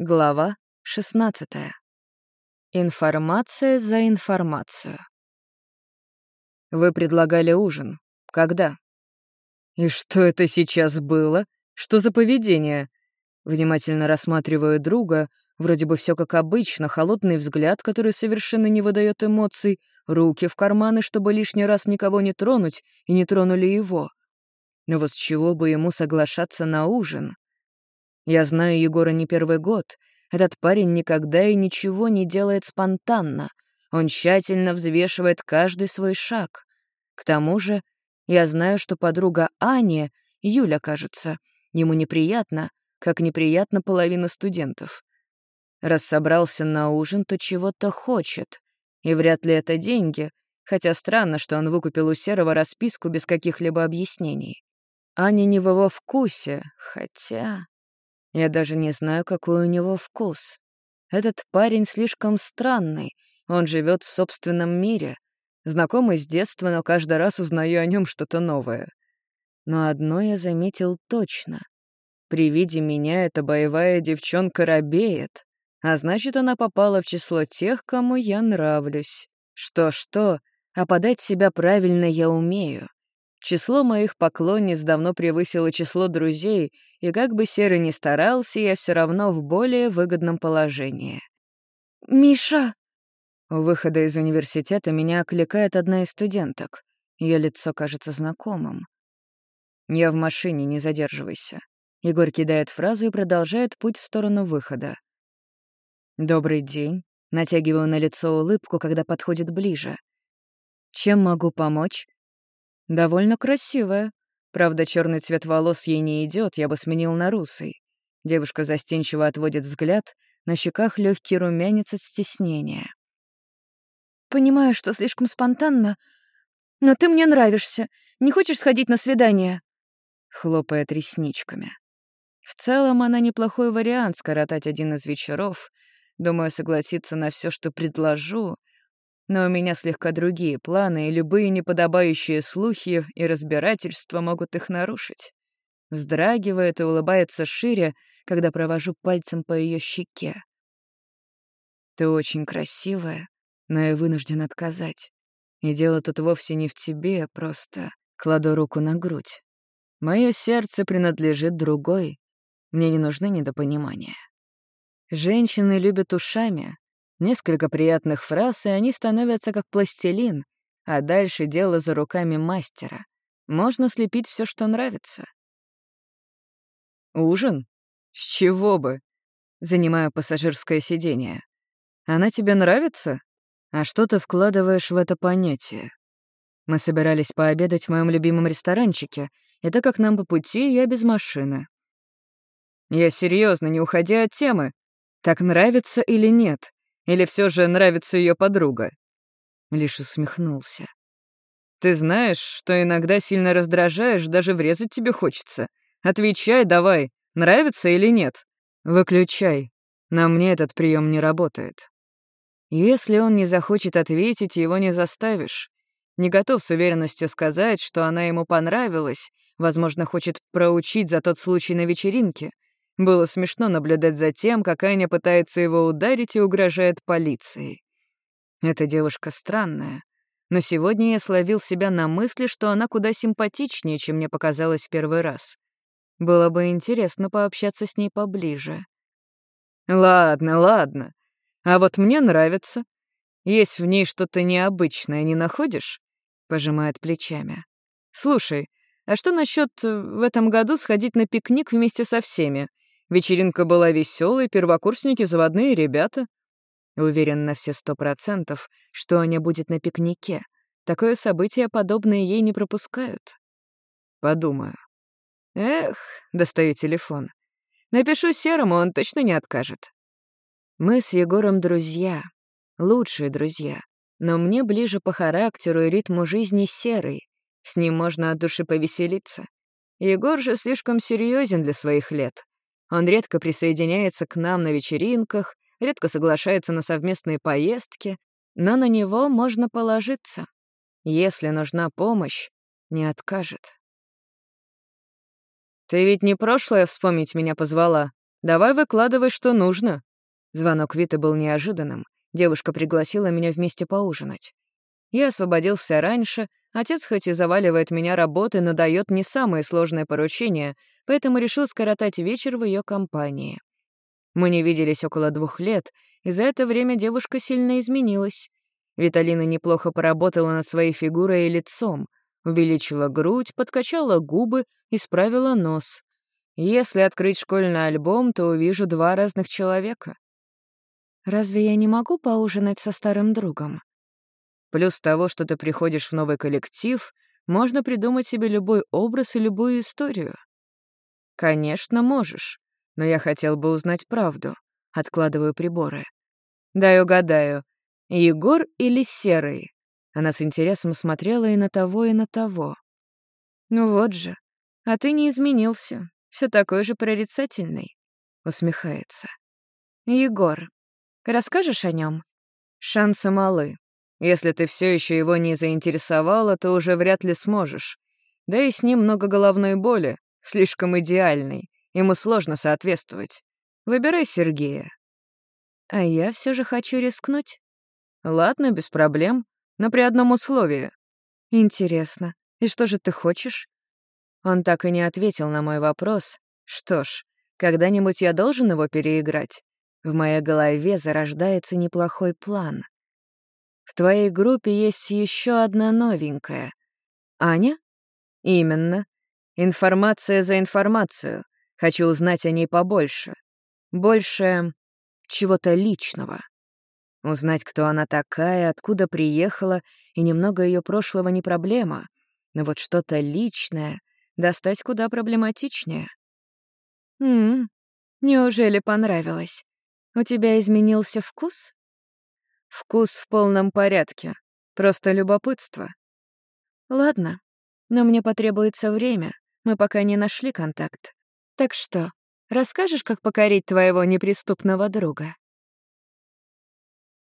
Глава 16. Информация за информацию. Вы предлагали ужин. Когда? И что это сейчас было? Что за поведение? Внимательно рассматриваю друга, вроде бы все как обычно, холодный взгляд, который совершенно не выдает эмоций, руки в карманы, чтобы лишний раз никого не тронуть, и не тронули его. Но вот с чего бы ему соглашаться на ужин? Я знаю Егора не первый год. Этот парень никогда и ничего не делает спонтанно. Он тщательно взвешивает каждый свой шаг. К тому же, я знаю, что подруга Ани, Юля, кажется, ему неприятно, как неприятно половина студентов. Раз собрался на ужин, то чего-то хочет. И вряд ли это деньги, хотя странно, что он выкупил у Серого расписку без каких-либо объяснений. Аня не в его вкусе, хотя... Я даже не знаю, какой у него вкус. Этот парень слишком странный, он живет в собственном мире. Знакомый с детства, но каждый раз узнаю о нем что-то новое. Но одно я заметил точно. При виде меня эта боевая девчонка робеет, а значит, она попала в число тех, кому я нравлюсь. Что-что, а подать себя правильно я умею. Число моих поклонниц давно превысило число друзей, и как бы Серый ни старался, я все равно в более выгодном положении. «Миша!» У выхода из университета меня окликает одна из студенток. Ее лицо кажется знакомым. «Я в машине, не задерживайся». Егор кидает фразу и продолжает путь в сторону выхода. «Добрый день». Натягиваю на лицо улыбку, когда подходит ближе. «Чем могу помочь?» Довольно красивая. Правда, черный цвет волос ей не идет, я бы сменил на русый. Девушка застенчиво отводит взгляд, на щеках легкий румянец от стеснения. «Понимаю, что слишком спонтанно, но ты мне нравишься. Не хочешь сходить на свидание?» Хлопает ресничками. В целом, она неплохой вариант скоротать один из вечеров. Думаю, согласиться на все, что предложу, но у меня слегка другие планы, и любые неподобающие слухи и разбирательства могут их нарушить. Вздрагивает и улыбается шире, когда провожу пальцем по ее щеке. Ты очень красивая, но я вынужден отказать. И дело тут вовсе не в тебе, просто кладу руку на грудь. Мое сердце принадлежит другой. Мне не нужны недопонимания. Женщины любят ушами, Несколько приятных фраз, и они становятся как пластилин, а дальше дело за руками мастера. Можно слепить все, что нравится. «Ужин? С чего бы?» Занимаю пассажирское сиденье. «Она тебе нравится? А что ты вкладываешь в это понятие?» Мы собирались пообедать в моем любимом ресторанчике, и так как нам по пути, я без машины. Я серьезно, не уходя от темы. Так нравится или нет? Или все же нравится ее подруга?» Лишь усмехнулся. «Ты знаешь, что иногда сильно раздражаешь, даже врезать тебе хочется. Отвечай давай, нравится или нет? Выключай. На мне этот прием не работает. Если он не захочет ответить, его не заставишь. Не готов с уверенностью сказать, что она ему понравилась, возможно, хочет проучить за тот случай на вечеринке — было смешно наблюдать за тем, как Аня пытается его ударить и угрожает полицией. Эта девушка странная, но сегодня я словил себя на мысли, что она куда симпатичнее, чем мне показалось в первый раз. Было бы интересно пообщаться с ней поближе. Ладно, ладно. А вот мне нравится. Есть в ней что-то необычное, не находишь? Пожимает плечами. Слушай, а что насчет э, в этом году сходить на пикник вместе со всеми? Вечеринка была веселой, первокурсники — заводные ребята. Уверен на все сто процентов, что Аня будет на пикнике. Такое событие подобное ей не пропускают. Подумаю. Эх, достаю телефон. Напишу Серому, он точно не откажет. Мы с Егором друзья, лучшие друзья, но мне ближе по характеру и ритму жизни Серый. С ним можно от души повеселиться. Егор же слишком серьезен для своих лет. Он редко присоединяется к нам на вечеринках, редко соглашается на совместные поездки, но на него можно положиться. Если нужна помощь, не откажет. «Ты ведь не прошлое вспомнить меня позвала, Давай выкладывай, что нужно». Звонок Виты был неожиданным. Девушка пригласила меня вместе поужинать. Я освободился раньше, отец хоть и заваливает меня работой, но дает не самые сложные поручения, поэтому решил скоротать вечер в ее компании. Мы не виделись около двух лет, и за это время девушка сильно изменилась. Виталина неплохо поработала над своей фигурой и лицом, увеличила грудь, подкачала губы, исправила нос. Если открыть школьный альбом, то увижу два разных человека. Разве я не могу поужинать со старым другом? Плюс того, что ты приходишь в новый коллектив, можно придумать себе любой образ и любую историю. Конечно, можешь, но я хотел бы узнать правду. Откладываю приборы. Дай угадаю, Егор или Серый? Она с интересом смотрела и на того, и на того. «Ну вот же, а ты не изменился, все такой же прорицательный», — усмехается. «Егор, расскажешь о нем? Шансы малы. Если ты все еще его не заинтересовала, то уже вряд ли сможешь. Да и с ним много головной боли, слишком идеальный, ему сложно соответствовать. Выбирай Сергея. А я все же хочу рискнуть. Ладно, без проблем, но при одном условии. Интересно, и что же ты хочешь? Он так и не ответил на мой вопрос. Что ж, когда-нибудь я должен его переиграть. В моей голове зарождается неплохой план — в твоей группе есть еще одна новенькая. Аня? Именно. Информация за информацию. Хочу узнать о ней побольше. Больше чего-то личного. Узнать, кто она такая, откуда приехала, и немного ее прошлого не проблема. Но вот что-то личное достать куда проблематичнее. «М-м, неужели понравилось? У тебя изменился вкус?» Вкус в полном порядке. Просто любопытство. Ладно, но мне потребуется время. Мы пока не нашли контакт. Так что, расскажешь, как покорить твоего неприступного друга?»